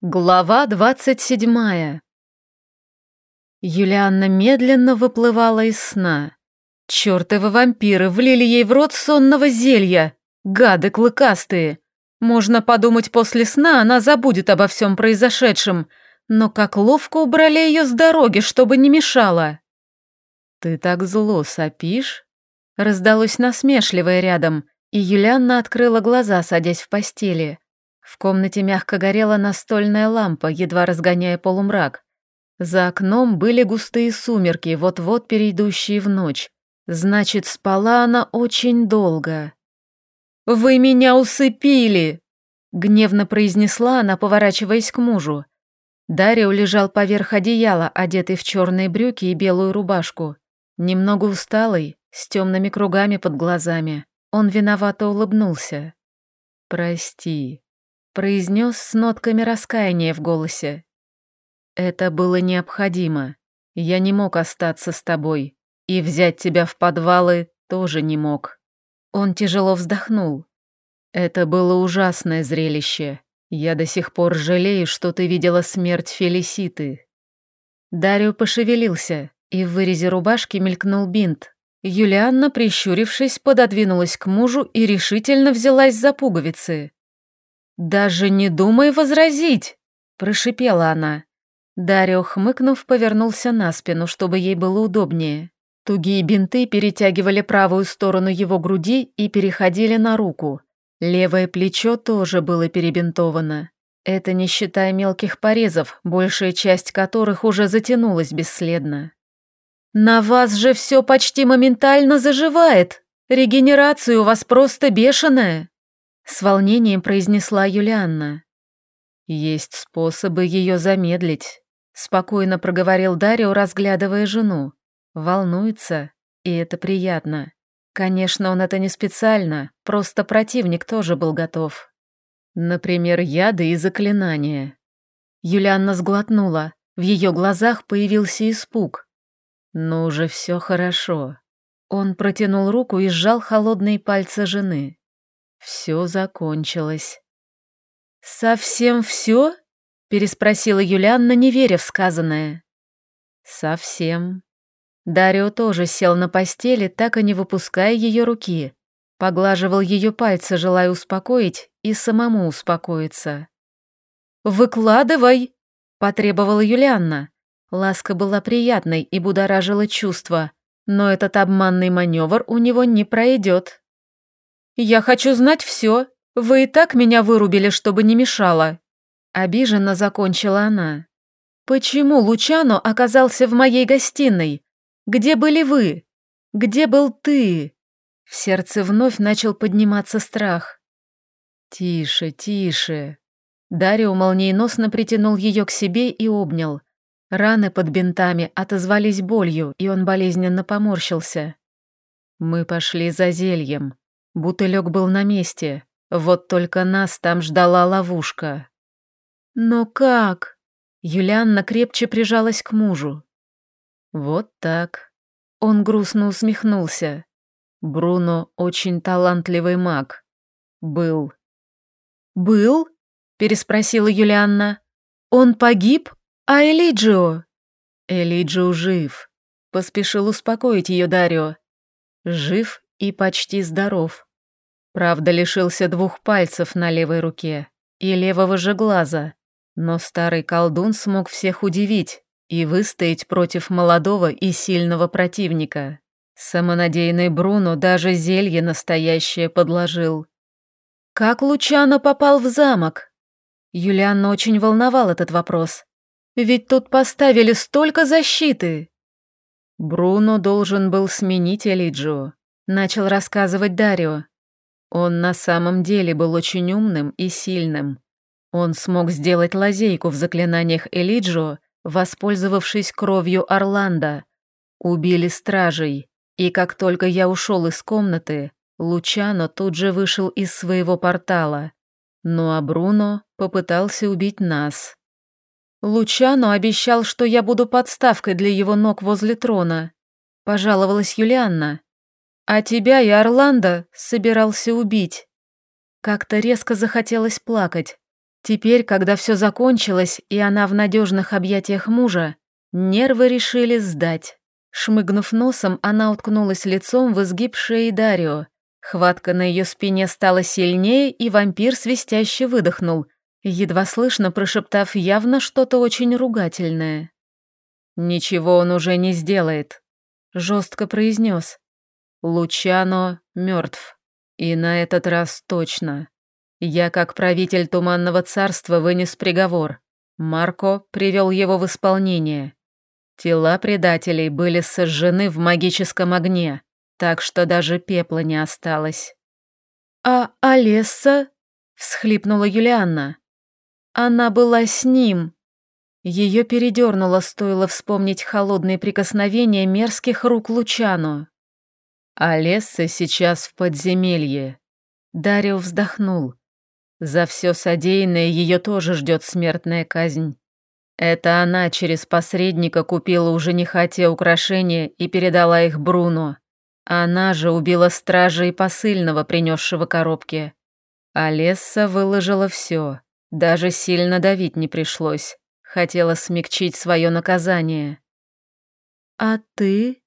Глава двадцать седьмая. Юлианна медленно выплывала из сна. Чёртовы вампиры влили ей в рот сонного зелья. Гады клыкастые. Можно подумать, после сна она забудет обо всем произошедшем, но как ловко убрали ее с дороги, чтобы не мешало. «Ты так зло сопишь?» Раздалось насмешливое рядом, и Юлианна открыла глаза, садясь в постели. В комнате мягко горела настольная лампа, едва разгоняя полумрак. За окном были густые сумерки, вот-вот перейдущие в ночь. Значит, спала она очень долго. «Вы меня усыпили!» — гневно произнесла она, поворачиваясь к мужу. Дарио лежал поверх одеяла, одетый в черные брюки и белую рубашку. Немного усталый, с темными кругами под глазами. Он виновато улыбнулся. «Прости», произнес с нотками раскаяния в голосе. «Это было необходимо. Я не мог остаться с тобой. И взять тебя в подвалы тоже не мог». Он тяжело вздохнул. «Это было ужасное зрелище. Я до сих пор жалею, что ты видела смерть Фелиситы». Дарио пошевелился, и в вырезе рубашки мелькнул бинт. Юлианна, прищурившись, пододвинулась к мужу и решительно взялась за пуговицы. «Даже не думай возразить!» – прошипела она. Дарио, хмыкнув, повернулся на спину, чтобы ей было удобнее. Тугие бинты перетягивали правую сторону его груди и переходили на руку. Левое плечо тоже было перебинтовано. Это не считая мелких порезов, большая часть которых уже затянулась бесследно. «На вас же все почти моментально заживает! Регенерация у вас просто бешеная!» С волнением произнесла Юлианна. «Есть способы ее замедлить», — спокойно проговорил Дарио, разглядывая жену. Волнуется, и это приятно. Конечно, он это не специально, просто противник тоже был готов. Например, яды и заклинания. Юлианна сглотнула, в ее глазах появился испуг. «Ну уже все хорошо». Он протянул руку и сжал холодные пальцы жены. Все закончилось. «Совсем все?» — переспросила Юлианна, не веря в сказанное. «Совсем». Дарио тоже сел на постели, так и не выпуская ее руки. Поглаживал ее пальцы, желая успокоить и самому успокоиться. «Выкладывай!» — потребовала Юлианна. Ласка была приятной и будоражила чувства, но этот обманный маневр у него не пройдет. «Я хочу знать все. Вы и так меня вырубили, чтобы не мешало». Обиженно закончила она. «Почему Лучано оказался в моей гостиной? Где были вы? Где был ты?» В сердце вновь начал подниматься страх. «Тише, тише». Дарио молниеносно притянул ее к себе и обнял. Раны под бинтами отозвались болью, и он болезненно поморщился. «Мы пошли за зельем. Бутылек был на месте, вот только нас там ждала ловушка. «Но как?» Юлианна крепче прижалась к мужу. «Вот так». Он грустно усмехнулся. Бруно очень талантливый маг. Был. «Был?» — переспросила Юлианна. «Он погиб? А Элиджио?» «Элиджио жив», — поспешил успокоить ее Дарио. «Жив и почти здоров. Правда, лишился двух пальцев на левой руке и левого же глаза, но старый колдун смог всех удивить и выстоять против молодого и сильного противника. Самонадеянный Бруно даже зелье настоящее подложил. Как Лучано попал в замок? Юлианна очень волновал этот вопрос. Ведь тут поставили столько защиты. Бруно должен был сменить Элиджио, начал рассказывать Дарио. Он на самом деле был очень умным и сильным. Он смог сделать лазейку в заклинаниях Элиджо, воспользовавшись кровью Орландо. Убили стражей, и как только я ушел из комнаты, Лучано тут же вышел из своего портала. Ну а Бруно попытался убить нас. Лучано обещал, что я буду подставкой для его ног возле трона. Пожаловалась Юлианна. А тебя и Орландо собирался убить. Как-то резко захотелось плакать. Теперь, когда все закончилось, и она в надежных объятиях мужа, нервы решили сдать. Шмыгнув носом, она уткнулась лицом в изгиб шеи Дарио. Хватка на ее спине стала сильнее, и вампир свистяще выдохнул, едва слышно прошептав явно что-то очень ругательное. «Ничего он уже не сделает», — жестко произнес. «Лучано мертв. И на этот раз точно. Я, как правитель Туманного Царства, вынес приговор. Марко привел его в исполнение. Тела предателей были сожжены в магическом огне, так что даже пепла не осталось. «А Олесса?» — всхлипнула Юлианна. «Она была с ним». Ее передернуло, стоило вспомнить холодные прикосновения мерзких рук Лучану. «Олесса сейчас в подземелье». Дарио вздохнул. За все содеянное ее тоже ждет смертная казнь. Это она через посредника купила у жениха те украшения и передала их Бруно. Она же убила стража и посыльного, принесшего коробки. А Лесса выложила все. Даже сильно давить не пришлось. Хотела смягчить свое наказание. «А ты?»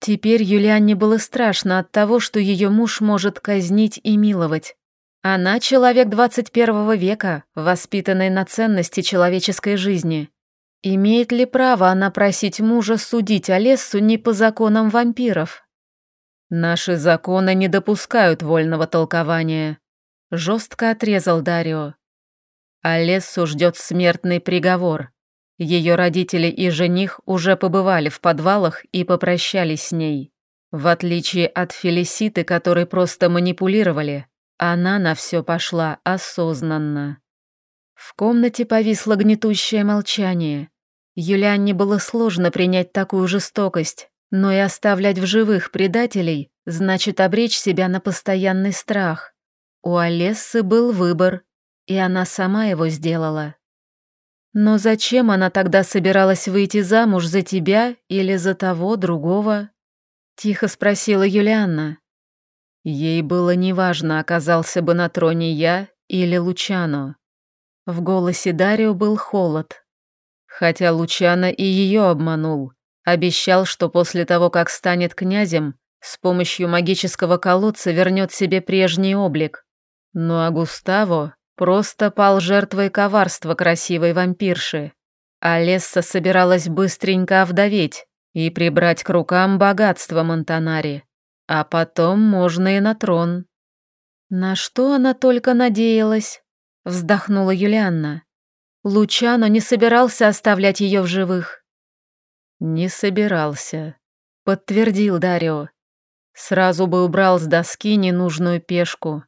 Теперь Юлианне было страшно от того, что ее муж может казнить и миловать. Она человек 21 века, воспитанный на ценности человеческой жизни. Имеет ли право она просить мужа судить Олессу не по законам вампиров? Наши законы не допускают вольного толкования. Жестко отрезал Дарио. Олессу ждет смертный приговор. Ее родители и жених уже побывали в подвалах и попрощались с ней. В отличие от Фелиситы, которые просто манипулировали, она на все пошла осознанно. В комнате повисло гнетущее молчание. Юлианне было сложно принять такую жестокость, но и оставлять в живых предателей значит обречь себя на постоянный страх. У Олессы был выбор, и она сама его сделала. Но зачем она тогда собиралась выйти замуж за тебя или за того, другого? Тихо спросила Юлианна. Ей было неважно, оказался бы на троне я или Лучано. В голосе Дарио был холод. Хотя Лучано и ее обманул. Обещал, что после того, как станет князем, с помощью магического колодца вернет себе прежний облик. Ну а Густаво просто пал жертвой коварства красивой вампирши. А Лесса собиралась быстренько овдоветь и прибрать к рукам богатство Монтанари. А потом можно и на трон. На что она только надеялась, вздохнула Юлианна. Лучано не собирался оставлять ее в живых. Не собирался, подтвердил Дарио. Сразу бы убрал с доски ненужную пешку.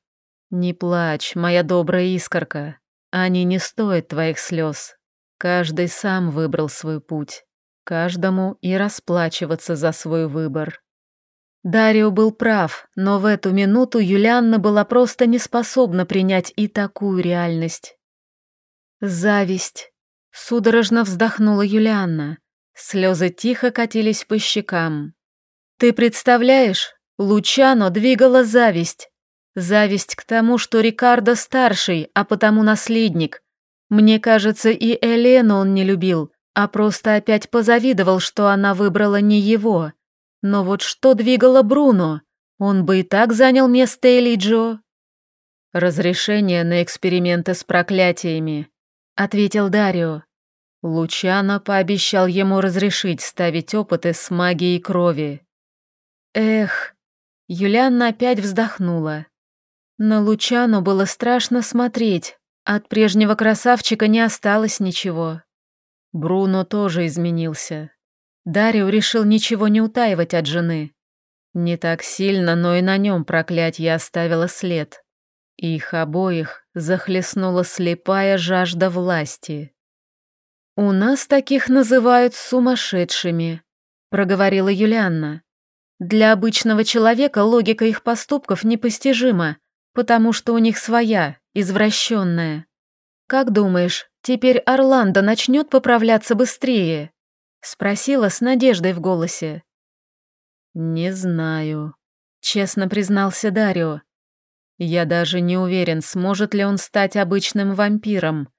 Не плачь, моя добрая искорка. Они не стоят твоих слез. Каждый сам выбрал свой путь. Каждому и расплачиваться за свой выбор. Дарио был прав, но в эту минуту Юлианна была просто не способна принять и такую реальность. Зависть. Судорожно вздохнула Юлианна. Слезы тихо катились по щекам. Ты представляешь, Лучано двигала зависть. Зависть к тому, что Рикардо старший, а потому наследник. Мне кажется, и Элену он не любил, а просто опять позавидовал, что она выбрала не его. Но вот что двигало Бруно? Он бы и так занял место Элиджо. «Разрешение на эксперименты с проклятиями», — ответил Дарио. Лучано пообещал ему разрешить ставить опыты с магией крови. Эх, Юлианна опять вздохнула. На Лучано было страшно смотреть, от прежнего красавчика не осталось ничего. Бруно тоже изменился. Дарио решил ничего не утаивать от жены. Не так сильно, но и на нем проклятье оставило след. Их обоих захлестнула слепая жажда власти. «У нас таких называют сумасшедшими», — проговорила Юлианна. «Для обычного человека логика их поступков непостижима, потому что у них своя, извращенная. Как думаешь, теперь Орландо начнет поправляться быстрее?» Спросила с надеждой в голосе. «Не знаю», — честно признался Дарио. Я даже не уверен, сможет ли он стать обычным вампиром,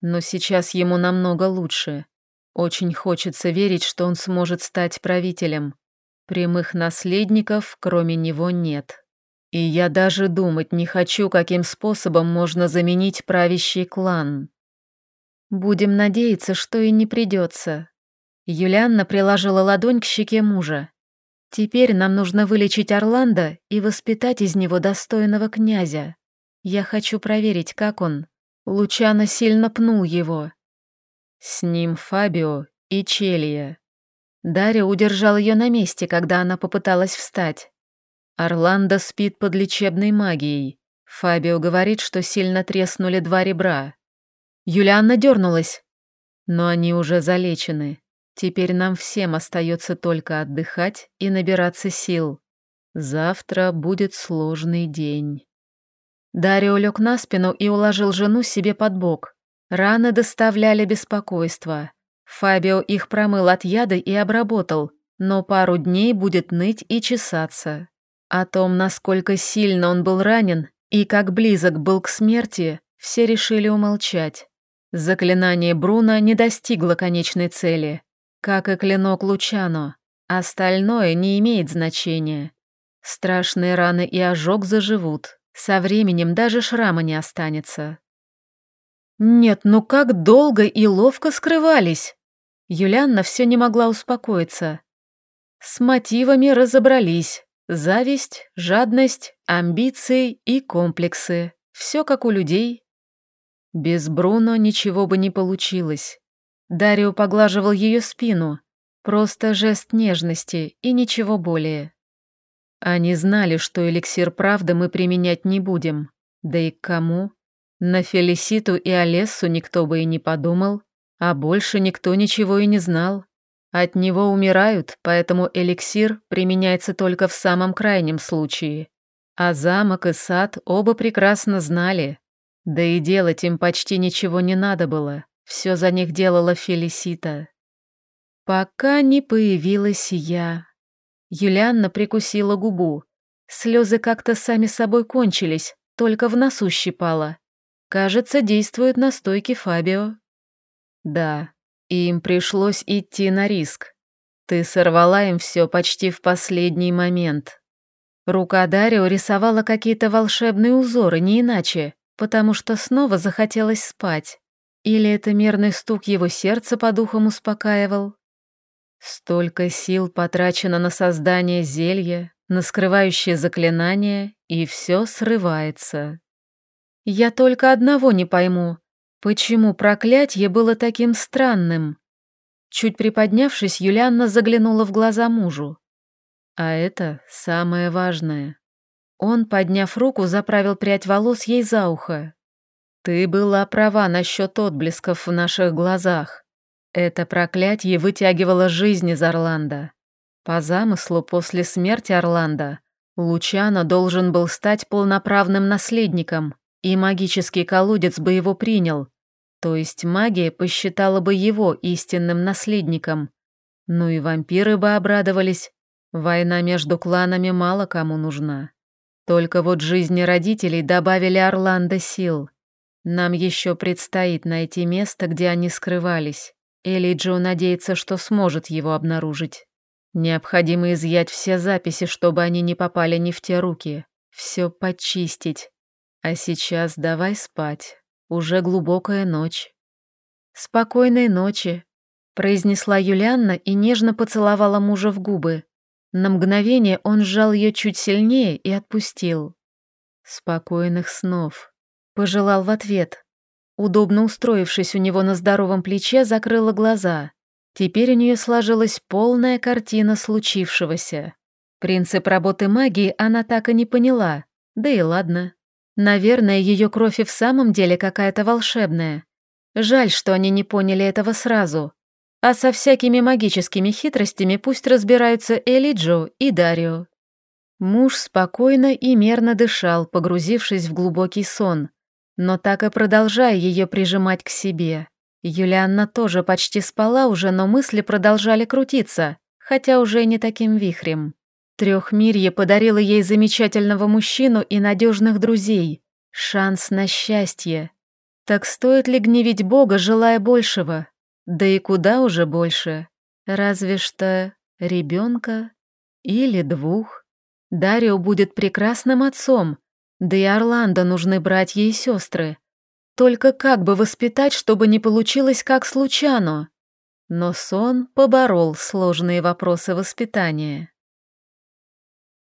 но сейчас ему намного лучше. Очень хочется верить, что он сможет стать правителем. Прямых наследников, кроме него, нет. И я даже думать не хочу, каким способом можно заменить правящий клан. Будем надеяться, что и не придется. Юлианна приложила ладонь к щеке мужа. Теперь нам нужно вылечить Орландо и воспитать из него достойного князя. Я хочу проверить, как он. Лучано сильно пнул его. С ним Фабио и Челия. Дарья удержал ее на месте, когда она попыталась встать. Орландо спит под лечебной магией. Фабио говорит, что сильно треснули два ребра. Юлианна дернулась. Но они уже залечены. Теперь нам всем остается только отдыхать и набираться сил. Завтра будет сложный день. Дарио лег на спину и уложил жену себе под бок. Раны доставляли беспокойство. Фабио их промыл от яда и обработал, но пару дней будет ныть и чесаться. О том, насколько сильно он был ранен и как близок был к смерти, все решили умолчать. Заклинание Бруно не достигло конечной цели, как и клинок Лучано. Остальное не имеет значения. Страшные раны и ожог заживут. Со временем даже шрама не останется. Нет, ну как долго и ловко скрывались. Юлианна все не могла успокоиться. С мотивами разобрались. Зависть, жадность, амбиции и комплексы. Все как у людей, без Бруно ничего бы не получилось. Дарио поглаживал ее спину. Просто жест нежности и ничего более. Они знали, что эликсир правды мы применять не будем. Да и к кому? На Фелиситу и Олессу никто бы и не подумал, а больше никто ничего и не знал. От него умирают, поэтому эликсир применяется только в самом крайнем случае. А замок и сад оба прекрасно знали, да и делать им почти ничего не надо было, все за них делала Фелисита. Пока не появилась я. Юлианна прикусила губу. Слезы как-то сами собой кончились, только в носу щипала. Кажется, действует настойки Фабио. Да, им пришлось идти на риск. Ты сорвала им все почти в последний момент. Рука Дарио рисовала какие-то волшебные узоры, не иначе потому что снова захотелось спать. Или это мерный стук его сердца по духам успокаивал? Столько сил потрачено на создание зелья, на скрывающее заклинание, и все срывается. Я только одного не пойму, почему проклятие было таким странным? Чуть приподнявшись, Юлианна заглянула в глаза мужу. А это самое важное. Он, подняв руку, заправил прядь волос ей за ухо. «Ты была права насчет отблесков в наших глазах. Это проклятие вытягивало жизнь из Орландо. По замыслу, после смерти Орландо, Лучано должен был стать полноправным наследником, и магический колодец бы его принял, то есть магия посчитала бы его истинным наследником. Ну и вампиры бы обрадовались. Война между кланами мало кому нужна. Только вот жизни родителей добавили Орландо сил. Нам еще предстоит найти место, где они скрывались. Элли Джо надеется, что сможет его обнаружить. Необходимо изъять все записи, чтобы они не попали не в те руки. Все почистить. А сейчас давай спать. Уже глубокая ночь. Спокойной ночи, произнесла Юлианна и нежно поцеловала мужа в губы. На мгновение он сжал ее чуть сильнее и отпустил. «Спокойных снов», — пожелал в ответ. Удобно устроившись у него на здоровом плече, закрыла глаза. Теперь у нее сложилась полная картина случившегося. Принцип работы магии она так и не поняла, да и ладно. Наверное, ее кровь и в самом деле какая-то волшебная. Жаль, что они не поняли этого сразу. А со всякими магическими хитростями пусть разбираются Элиджо и Дарио. Муж спокойно и мерно дышал, погрузившись в глубокий сон, но так и продолжая ее прижимать к себе. Юлианна тоже почти спала уже, но мысли продолжали крутиться, хотя уже не таким вихрем. Трехмирье подарило ей замечательного мужчину и надежных друзей. Шанс на счастье. Так стоит ли гневить Бога, желая большего? Да и куда уже больше? Разве что ребенка или двух. Дарио будет прекрасным отцом, да и Орландо нужны братья и сестры. Только как бы воспитать, чтобы не получилось как с Лучано? Но сон поборол сложные вопросы воспитания.